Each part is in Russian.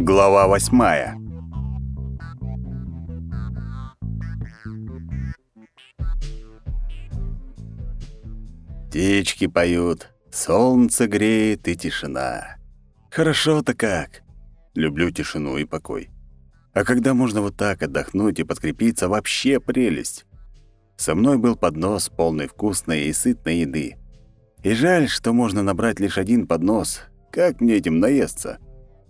Глава восьмая. Птички поют, солнце греет и тишина. Хорошо-то как. Люблю тишину и покой. А когда можно вот так отдохнуть и подкрепиться, вообще прелесть. Со мной был поднос, полный вкусной и сытной еды. И жаль, что можно набрать лишь один поднос. Как мне этим наесться?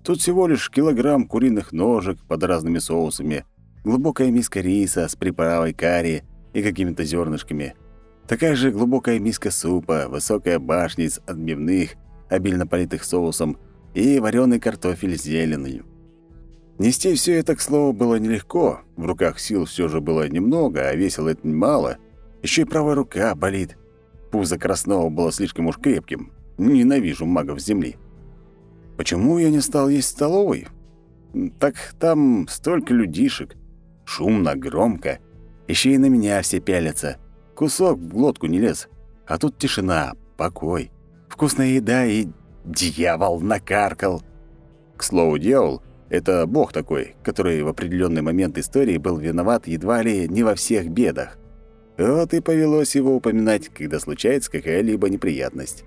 Тут всего лишь килограмм куриных ножек под разными соусами, глубокая миска риса с приправой карри и какими-то зернышками, такая же глубокая миска супа, высокая башня из отбивных, обильно политых соусом, и вареный картофель с зеленью. Нести все это, к слову, было нелегко. В руках сил все же было немного, а весило это немало. Еще и правая рука болит. Пузо Краснова было слишком уж крепким. Ненавижу магов земли. Почему я не стал есть в столовой? Так там столько людишек. Шумно, громко. Еще и на меня все пялятся. Кусок в глотку не лез. А тут тишина, покой, вкусная еда и дьявол накаркал. К слову, дьявол — это бог такой, который в определенный момент истории был виноват едва ли не во всех бедах. Вот и повелось его упоминать, когда случается какая-либо неприятность.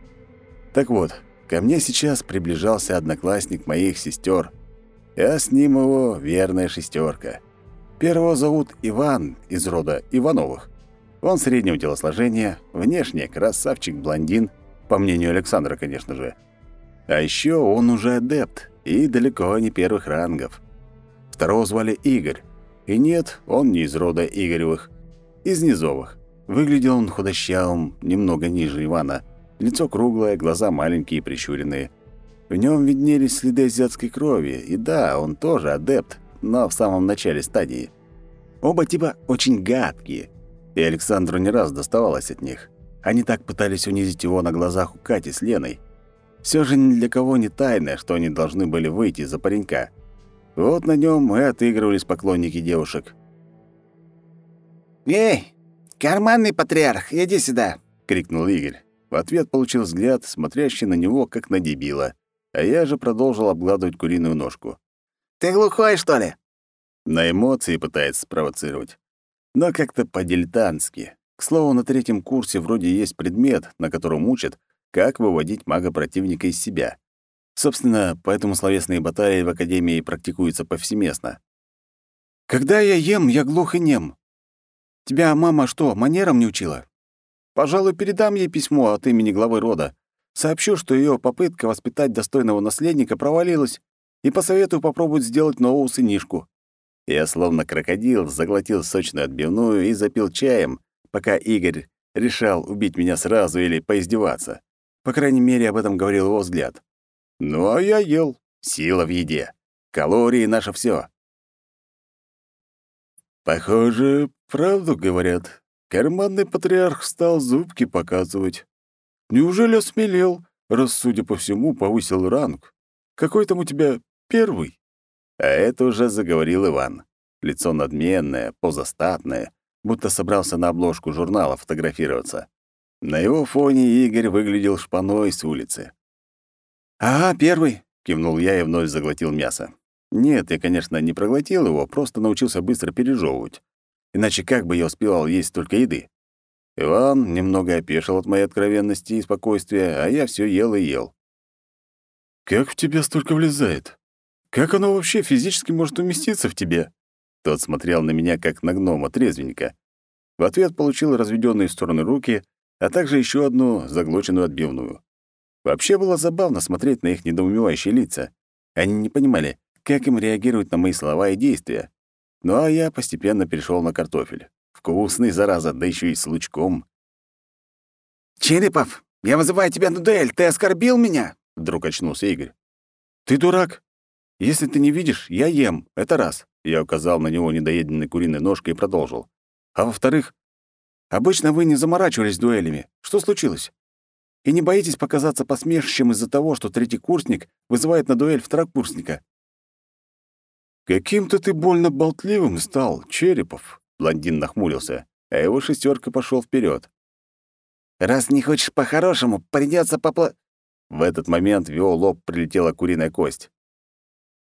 Так вот, ко мне сейчас приближался одноклассник моих сестер, а с ним его верная шестерка. Первого зовут Иван из рода Ивановых. Он среднего телосложения, внешне красавчик-блондин, по мнению Александра, конечно же. А еще он уже адепт и далеко не первых рангов. Второго звали Игорь. И нет, он не из рода Игоревых из низовых. Выглядел он худощавым, немного ниже Ивана. Лицо круглое, глаза маленькие и прищуренные. В нем виднелись следы азиатской крови, и да, он тоже адепт, но в самом начале стадии. Оба типа очень гадкие, и Александру не раз доставалось от них. Они так пытались унизить его на глазах у Кати с Леной. Все же ни для кого не тайно, что они должны были выйти за паренька. Вот на нем и отыгрывались поклонники девушек. «Эй, карманный патриарх, иди сюда!» — крикнул Игорь. В ответ получил взгляд, смотрящий на него, как на дебила. А я же продолжил обгладывать куриную ножку. «Ты глухой, что ли?» На эмоции пытается спровоцировать. Но как-то по-дилетантски. К слову, на третьем курсе вроде есть предмет, на котором учат, как выводить мага-противника из себя. Собственно, поэтому словесные баталии в Академии практикуются повсеместно. «Когда я ем, я глух и нем», Тебя мама что, манерам не учила? Пожалуй, передам ей письмо от имени главы рода. Сообщу, что ее попытка воспитать достойного наследника провалилась, и посоветую попробовать сделать новую сынишку». Я словно крокодил заглотил сочную отбивную и запил чаем, пока Игорь решал убить меня сразу или поиздеваться. По крайней мере, об этом говорил его взгляд. Ну, а я ел. Сила в еде. Калории — наше все. Похоже, правду говорят. Карманный патриарх стал зубки показывать. Неужели осмелел, раз, судя по всему, повысил ранг? Какой там у тебя первый? А это уже заговорил Иван. Лицо надменное, поза статная, будто собрался на обложку журнала фотографироваться. На его фоне Игорь выглядел шпаной с улицы. «Ага, первый», — кивнул я и вновь заглотил мясо. Нет, я, конечно, не проглотил его, просто научился быстро пережевывать. Иначе как бы я успевал есть только еды? Иван немного опешил от моей откровенности и спокойствия, а я все ел и ел. «Как в тебя столько влезает? Как оно вообще физически может уместиться в тебе?» Тот смотрел на меня, как на гнома трезвенника. В ответ получил разведенные стороны руки, а также еще одну заглоченную отбивную. Вообще было забавно смотреть на их недоумевающие лица. Они не понимали, как им реагировать на мои слова и действия. Ну а я постепенно перешел на картофель. Вкусный, зараза, да еще и с лучком. «Черепов, я вызываю тебя на дуэль, ты оскорбил меня?» Вдруг очнулся Игорь. «Ты дурак. Если ты не видишь, я ем, это раз». Я указал на него недоеденной куриной ножкой и продолжил. «А во-вторых, обычно вы не заморачивались дуэлями. Что случилось? И не боитесь показаться посмешищем из-за того, что третий курсник вызывает на дуэль второкурсника?» «Каким-то ты больно болтливым стал, Черепов», — блондин нахмурился, а его шестерка пошел вперед. «Раз не хочешь по-хорошему, придется попла...» В этот момент в его лоб прилетела куриная кость.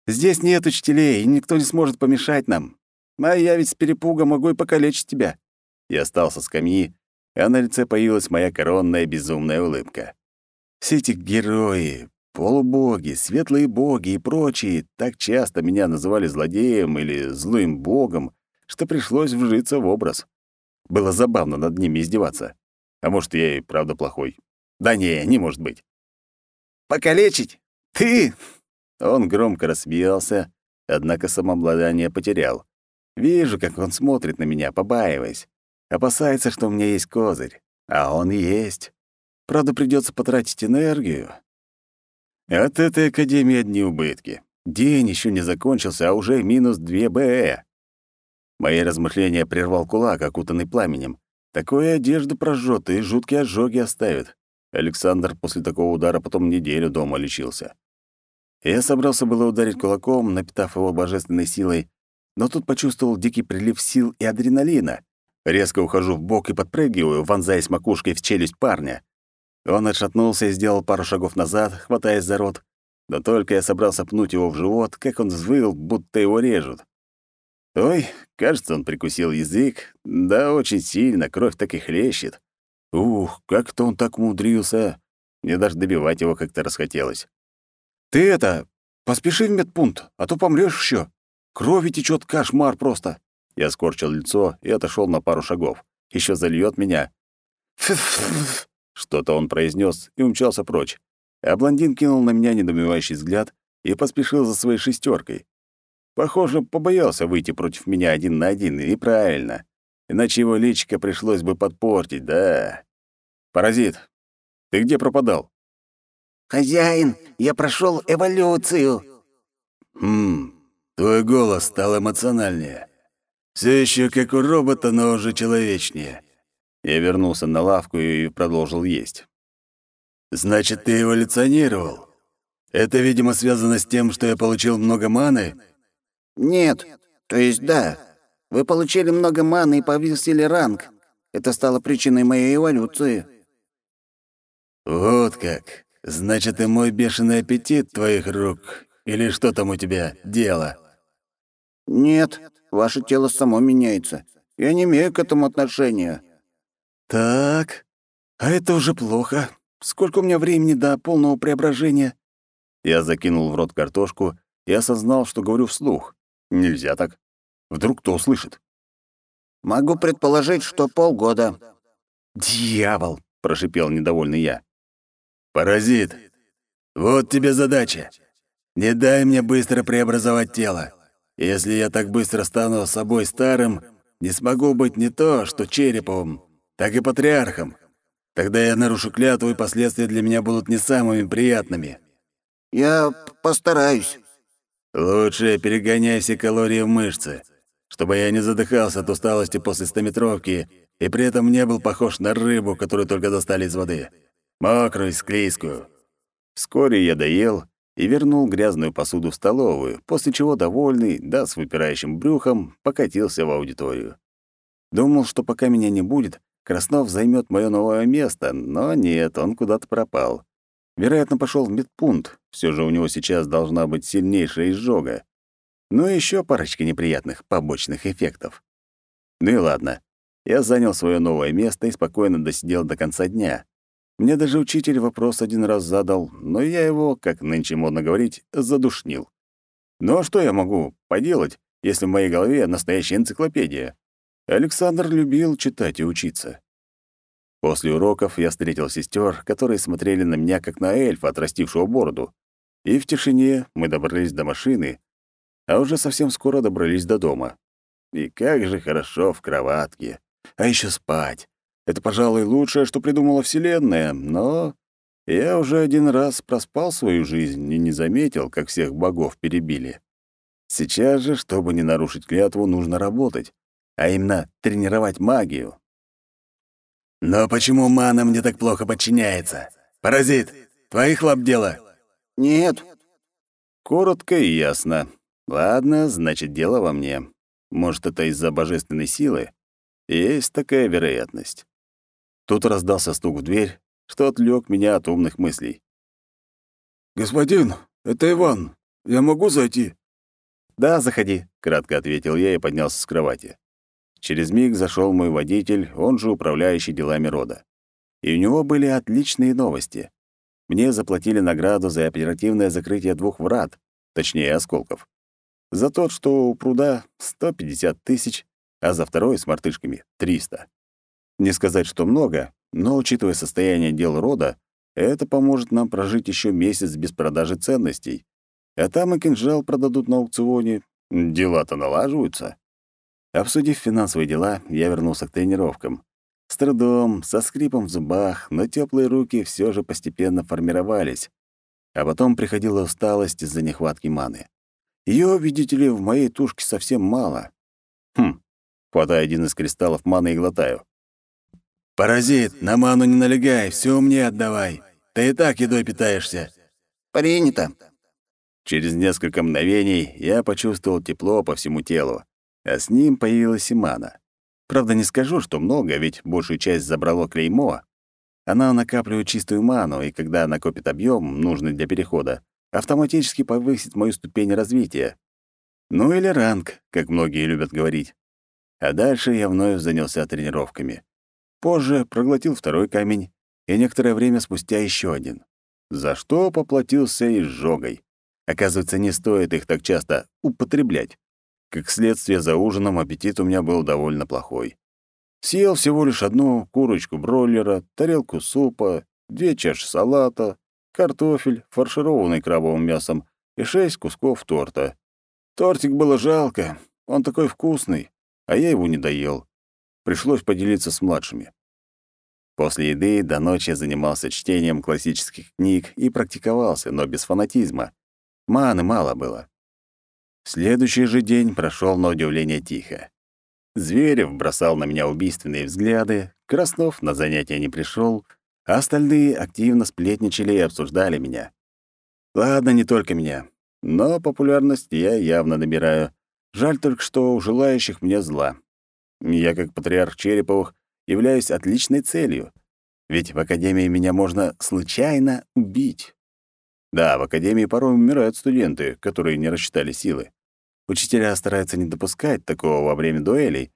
Здесь нет учителей, и никто не сможет помешать нам. А я ведь с перепуга могу и покалечить тебя». Я остался с скамьи, а на лице появилась моя коронная безумная улыбка. Все эти герои, полубоги, светлые боги и прочие так часто меня называли злодеем или злым богом, что пришлось вжиться в образ. Было забавно над ними издеваться. А может, я и правда плохой. Да не, не может быть. «Покалечить? Ты?» Он громко рассмеялся, однако самообладание потерял. Вижу, как он смотрит на меня, побаиваясь. Опасается, что у меня есть козырь. А он есть. Правда, придется потратить энергию. От этой академии одни убытки. День еще не закончился, а уже минус 2 БЭ. Мои размышления прервал кулак, окутанный пламенем. Такое одежду прожжет и жуткие ожоги оставит. Александр после такого удара потом неделю дома лечился. Я собрался было ударить кулаком, напитав его божественной силой, но тут почувствовал дикий прилив сил и адреналина. Резко ухожу в бок и подпрыгиваю, вонзаясь макушкой в челюсть парня. Он отшатнулся и сделал пару шагов назад, хватаясь за рот. Но только я собрался пнуть его в живот, как он взвыл, будто его режут. Ой, кажется, он прикусил язык. Да, очень сильно, кровь так и хлещет. Ух, как-то он так умудрился. Мне даже добивать его как-то расхотелось. «Ты это, поспеши в медпункт, а то помрёшь ещё. Крови течёт кошмар просто». Я скорчил лицо и отошёл на пару шагов. Ещё зальёт меня. «Ф-ф-ф-ф», что-то он произнес и умчался прочь. А блондин кинул на меня недоумевающий взгляд и поспешил за своей шестеркой. Похоже, побоялся выйти против меня один на один, и правильно. Иначе его личико пришлось бы подпортить, да. «Паразит, ты где пропадал?» «Хозяин, я прошел эволюцию». «Хм, твой голос стал эмоциональнее. Все еще как у робота, но уже человечнее. Я вернулся на лавку и продолжил есть. «Значит, ты эволюционировал? Это, видимо, связано с тем, что я получил много маны?» «Нет. То есть да. Вы получили много маны и повысили ранг. Это стало причиной моей эволюции». «Вот как. Значит, и мой бешеный аппетит твоих рук. Или что там у тебя, дело?» «Нет. Ваше тело само меняется. Я не имею к этому отношения». «Так, а это уже плохо. Сколько у меня времени до полного преображения?» Я закинул в рот картошку и осознал, что говорю вслух. Нельзя так. Вдруг кто услышит. «Могу предположить, что полгода». «Дьявол!» — прошипел недовольный я. «Паразит, вот тебе задача. Не дай мне быстро преобразовать тело. Если я так быстро стану собой старым, не смогу быть не то, что Череповым, так и патриархом. Тогда я нарушу клятву, и последствия для меня будут не самыми приятными. Я постараюсь. Лучше перегоняй все калории в мышцы, чтобы я не задыхался от усталости после стометровки и при этом не был похож на рыбу, которую только достали из воды. Мокрую, склизкую. Вскоре я доел и вернул грязную посуду в столовую, после чего довольный, да с выпирающим брюхом, покатился в аудиторию. Думал, что пока меня не будет, Краснов займет мое новое место, но нет, он куда-то пропал. Вероятно, пошел в медпункт. Все же у него сейчас должна быть сильнейшая изжога. Ну и еще парочка неприятных побочных эффектов. Ну и ладно. Я занял свое новое место и спокойно досидел до конца дня. Мне даже учитель вопрос один раз задал, но я его, как нынче модно говорить, задушнил. Ну а что я могу поделать, если в моей голове настоящая энциклопедия? Александр любил читать и учиться. После уроков я встретил сестер, которые смотрели на меня как на эльфа, отрастившего бороду. И в тишине мы добрались до машины, а уже совсем скоро добрались до дома. И как же хорошо в кроватке. А еще спать. Это, пожалуй, лучшее, что придумала Вселенная, но я уже один раз проспал свою жизнь и не заметил, как всех богов перебили. Сейчас же, чтобы не нарушить клятву, нужно работать а именно тренировать магию. «Но почему мана мне так плохо подчиняется? Паразит, твоих лап дело?» «Нет». Коротко и ясно. Ладно, значит, дело во мне. Может, это из-за божественной силы? Есть такая вероятность. Тут раздался стук в дверь, что отвлек меня от умных мыслей. «Господин, это Иван. я могу зайти?» «Да, заходи», — кратко ответил я и поднялся с кровати. Через миг зашел мой водитель, он же управляющий делами рода. И у него были отличные новости. Мне заплатили награду за оперативное закрытие двух врат, точнее, осколков. За тот, что у пруда, 150 тысяч, а за второй с мартышками — 300. Не сказать, что много, но, учитывая состояние дел рода, это поможет нам прожить еще месяц без продажи ценностей. А там и кинжал продадут на аукционе. Дела-то налаживаются. Обсудив финансовые дела, я вернулся к тренировкам. С трудом, со скрипом в зубах, но теплые руки все же постепенно формировались. А потом приходила усталость из-за нехватки маны. Ее, видите ли, в моей тушке совсем мало. Хм, хватаю один из кристаллов маны и глотаю. «Паразит, на ману не налегай, все мне отдавай. Ты и так едой питаешься». «Принято». Через несколько мгновений я почувствовал тепло по всему телу, а с ним появилась и мана. Правда, не скажу, что много, ведь большую часть забрало клеймо. Она накапливает чистую ману, и когда накопит объем, нужный для перехода, автоматически повысит мою ступень развития. Ну или ранг, как многие любят говорить. А дальше я вновь занялся тренировками. Позже проглотил второй камень, и некоторое время спустя еще один. За что поплатился изжогой. Оказывается, не стоит их так часто употреблять. Как следствие, за ужином аппетит у меня был довольно плохой. Съел всего лишь одну курочку бройлера, тарелку супа, две чаши салата, картофель, фаршированный крабовым мясом и шесть кусков торта. Тортик было жалко, он такой вкусный, а я его не доел. Пришлось поделиться с младшими. После еды до ночи занимался чтением классических книг и практиковался, но без фанатизма. Маны мало было. Следующий же день прошел на удивление тихо. Зверев бросал на меня убийственные взгляды, Краснов на занятия не пришел, а остальные активно сплетничали и обсуждали меня. Ладно, не только меня, но популярность я явно набираю. Жаль только, что у желающих мне зла. Я, как патриарх Череповых, являюсь отличной целью, ведь в Академии меня можно случайно убить. Да, в Академии порой умирают студенты, которые не рассчитали силы. Учителя стараются не допускать такого во время дуэлей,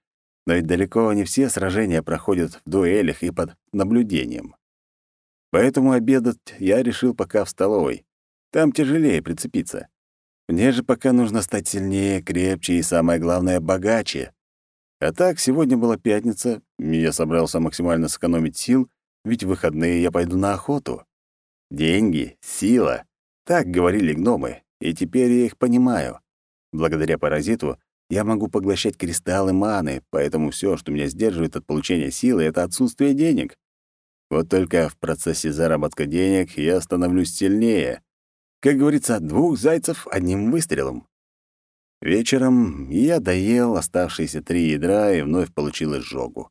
но ведь далеко не все сражения проходят в дуэлях и под наблюдением. Поэтому обедать я решил пока в столовой. Там тяжелее прицепиться. Мне же пока нужно стать сильнее, крепче и, самое главное, богаче. А так, сегодня была пятница, я собрался максимально сэкономить сил, ведь в выходные я пойду на охоту. Деньги, сила — так говорили гномы, и теперь я их понимаю. Благодаря паразиту я могу поглощать кристаллы маны, поэтому все, что меня сдерживает от получения силы, — это отсутствие денег. Вот только в процессе заработка денег я становлюсь сильнее. Как говорится, двух зайцев одним выстрелом. Вечером я доел оставшиеся три ядра и вновь получил изжогу.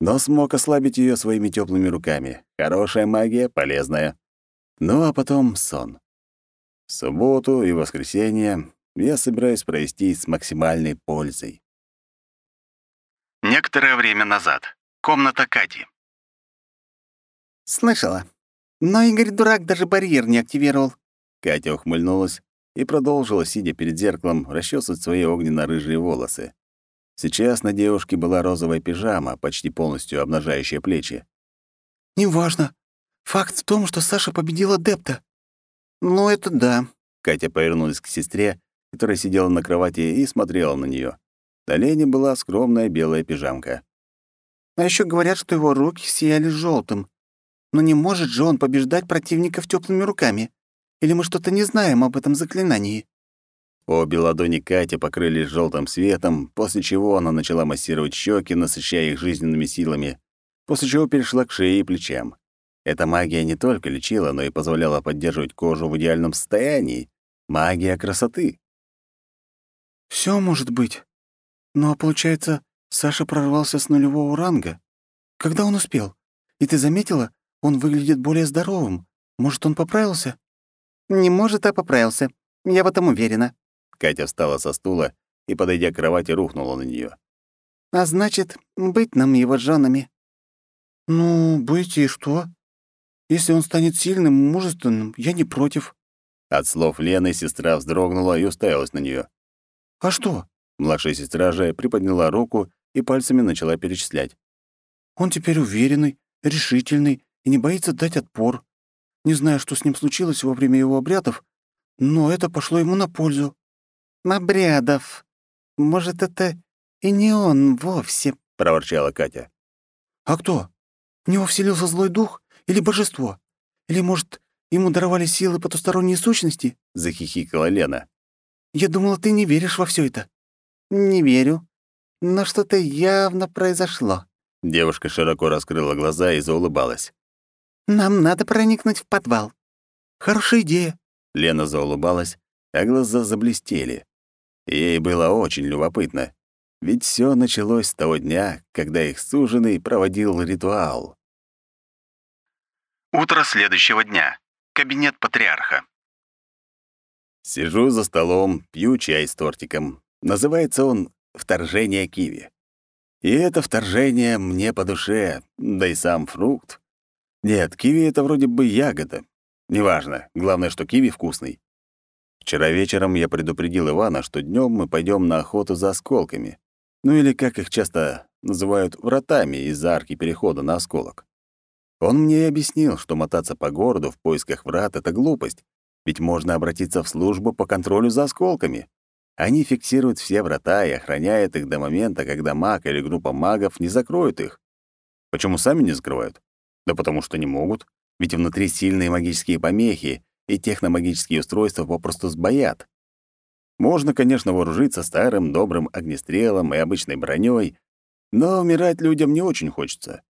Но смог ослабить ее своими теплыми руками. Хорошая магия, полезная. Ну а потом сон. В субботу и воскресенье я собираюсь провести с максимальной пользой. Некоторое время назад. Комната Кати. «Слышала. Но Игорь дурак даже барьер не активировал». Катя ухмыльнулась и продолжила, сидя перед зеркалом, расчесывать свои огненно-рыжие волосы. Сейчас на девушке была розовая пижама, почти полностью обнажающая плечи. «Неважно. Факт в том, что Саша победила Депта». «Ну, это да». Катя повернулась к сестре, которая сидела на кровати и смотрела на нее. На Лене была скромная белая пижамка. «А еще говорят, что его руки сияли желтым. Но не может же он побеждать противников теплыми руками. Или мы что-то не знаем об этом заклинании?» Обе ладони Кати покрылись желтым светом, после чего она начала массировать щеки, насыщая их жизненными силами, после чего перешла к шее и плечам. Эта магия не только лечила, но и позволяла поддерживать кожу в идеальном состоянии. Магия красоты. Все может быть. Но, получается, Саша прорвался с нулевого ранга. Когда он успел? И ты заметила, он выглядит более здоровым. Может, он поправился?» «Не может, а поправился. Я в этом уверена». Катя встала со стула и, подойдя к кровати, рухнула на нее. «А значит, быть нам его женами». «Ну, быть и что? Если он станет сильным, мужественным, я не против». От слов Лены сестра вздрогнула и уставилась на нее. «А что?» Младшая сестра же приподняла руку и пальцами начала перечислять. «Он теперь уверенный, решительный и не боится дать отпор. Не знаю, что с ним случилось во время его обрядов, но это пошло ему на пользу». «Обрядов? Может, это и не он вовсе?» — проворчала Катя. «А кто? В него вселился злой дух или божество? Или, может, ему даровали силы потусторонние сущности?» — захихикала Лена. «Я думала, ты не веришь во все это». «Не верю. Но что-то явно произошло». Девушка широко раскрыла глаза и заулыбалась. «Нам надо проникнуть в подвал». «Хорошая идея». Лена заулыбалась, а глаза заблестели. Ей было очень любопытно, ведь все началось с того дня, когда их суженый проводил ритуал. Утро следующего дня. Кабинет патриарха. Сижу за столом, пью чай с тортиком. Называется он «Вторжение киви». И это вторжение мне по душе, да и сам фрукт. Нет, киви — это вроде бы ягода. Неважно, главное, что киви вкусный. Вчера вечером я предупредил Ивана, что днем мы пойдем на охоту за осколками. Ну или, как их часто называют, вратами из-за арки перехода на осколок. Он мне и объяснил, что мотаться по городу в поисках врат — это глупость, ведь можно обратиться в службу по контролю за осколками. Они фиксируют все врата и охраняют их до момента, когда маг или группа магов не закроют их. Почему сами не закрывают? Да потому что не могут, ведь внутри сильные магические помехи, и техномагические устройства попросту сбоят. Можно, конечно, вооружиться старым добрым огнестрелом и обычной броней, но умирать людям не очень хочется.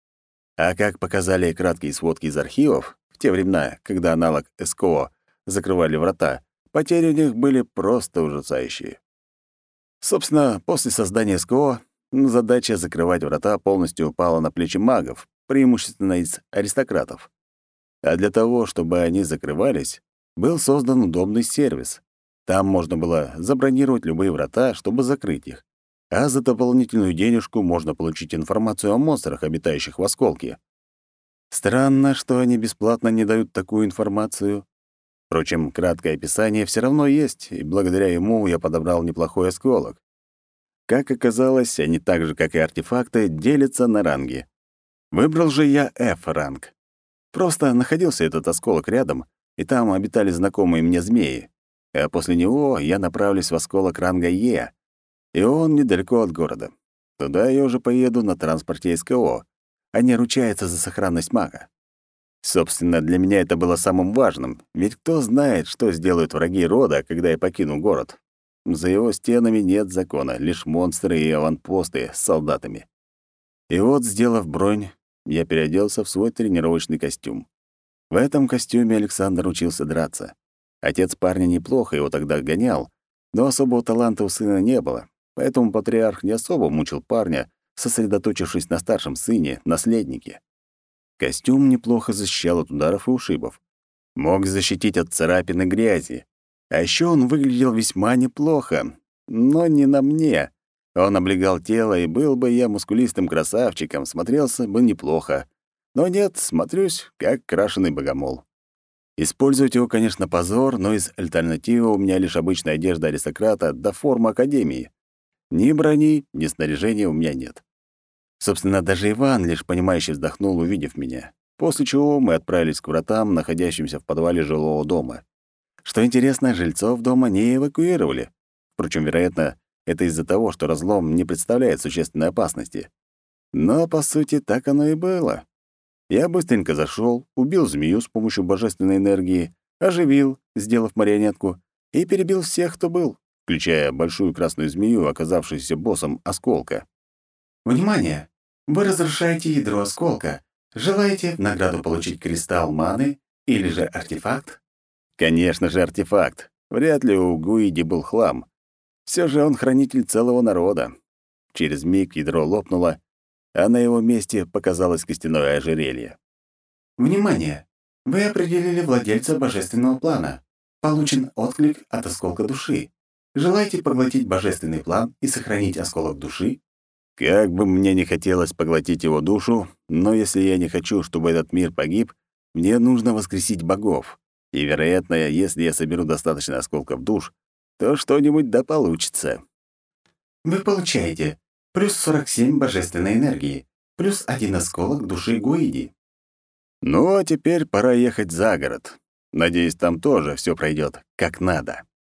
А как показали краткие сводки из архивов, в те времена, когда аналог СКО закрывали врата, потери у них были просто ужасающие. Собственно, после создания СКО задача закрывать врата полностью упала на плечи магов, преимущественно из аристократов. А для того, чтобы они закрывались, был создан удобный сервис. Там можно было забронировать любые врата, чтобы закрыть их а за дополнительную денежку можно получить информацию о монстрах, обитающих в осколке. Странно, что они бесплатно не дают такую информацию. Впрочем, краткое описание все равно есть, и благодаря ему я подобрал неплохой осколок. Как оказалось, они так же, как и артефакты, делятся на ранги. Выбрал же я F-ранг. Просто находился этот осколок рядом, и там обитали знакомые мне змеи. А после него я направлюсь в осколок ранга Е, и он недалеко от города. Туда я уже поеду на транспорте СКО. Они ручаются за сохранность мага. Собственно, для меня это было самым важным, ведь кто знает, что сделают враги рода, когда я покину город. За его стенами нет закона, лишь монстры и аванпосты с солдатами. И вот, сделав бронь, я переоделся в свой тренировочный костюм. В этом костюме Александр учился драться. Отец парня неплохо его тогда гонял, но особого таланта у сына не было, Поэтому патриарх не особо мучил парня, сосредоточившись на старшем сыне, наследнике. Костюм неплохо защищал от ударов и ушибов. Мог защитить от царапин и грязи. А еще он выглядел весьма неплохо, но не на мне. Он облегал тело, и был бы я мускулистым красавчиком, смотрелся бы неплохо. Но нет, смотрюсь, как крашеный богомол. Использовать его, конечно, позор, но из альтернативы у меня лишь обычная одежда аристократа да форма академии. Ни брони, ни снаряжения у меня нет. Собственно, даже Иван лишь понимающе вздохнул, увидев меня. После чего мы отправились к вратам, находящимся в подвале жилого дома. Что интересно, жильцов дома не эвакуировали. Впрочем, вероятно, это из-за того, что разлом не представляет существенной опасности. Но, по сути, так оно и было. Я быстренько зашел, убил змею с помощью божественной энергии, оживил, сделав марионетку, и перебил всех, кто был включая большую красную змею, оказавшуюся боссом осколка. «Внимание! Вы разрушаете ядро осколка. Желаете в награду получить кристалл маны или же артефакт?» Конечно же, артефакт. Вряд ли у Гуиди был хлам. Все же он хранитель целого народа. Через миг ядро лопнуло, а на его месте показалось костяное ожерелье. «Внимание! Вы определили владельца божественного плана. Получен отклик от осколка души. Желаете поглотить божественный план и сохранить осколок души? Как бы мне не хотелось поглотить его душу, но если я не хочу, чтобы этот мир погиб, мне нужно воскресить богов. И, вероятно, если я соберу достаточно осколков душ, то что-нибудь да получится. Вы получаете плюс 47 божественной энергии, плюс один осколок души Гуиди. Ну, а теперь пора ехать за город. Надеюсь, там тоже все пройдет как надо.